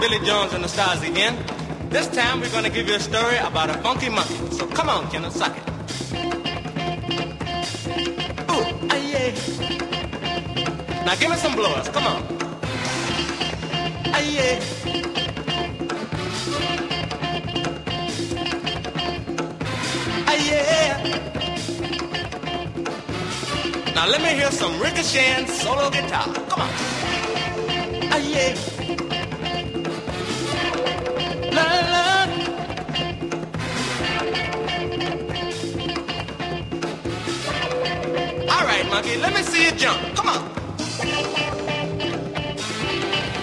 Billy Jones and the Stars again. This time we're going to give you a story about a funky monkey. So come on, Kenneth, suck it. Ooh, ah, yeah. Now give me some blowers. Come on. Ah, yeah. Ah, yeah. Now let me hear some ricocheting solo guitar. Come on. Ah, yeah. Monkey, let me see you jump. Come on.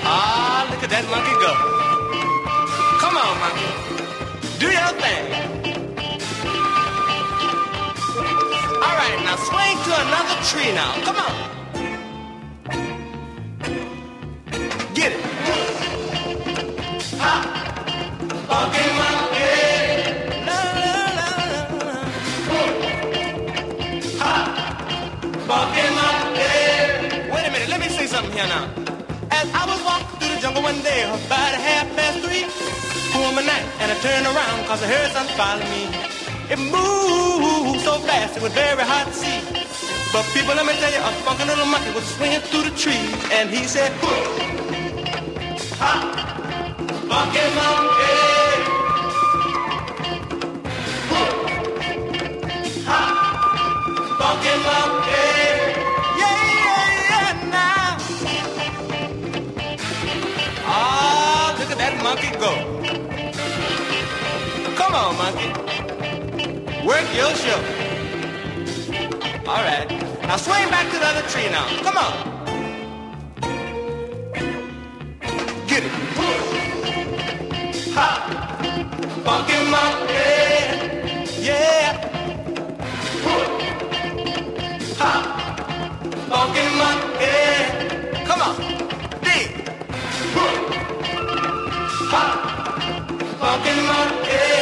Ah, look at that monkey go. Come on, monkey. Do your thing. All right, now swing to another tree now. Come on. Funky monkey. Wait a minute, let me say something here now. As I was walking through the jungle one day, about half past three, cool my night, and I turned around cause I heard something follow me. It moved so fast, it was very hard to see. But people, let me tell you, a funky little monkey was swinging through the trees, and he said, Ha! Funky monkey! Funky monkey! Monkey go. Come on, monkey. Work your show. All right. Now swing back to the other tree now. Come on. Pop, fucking monkey.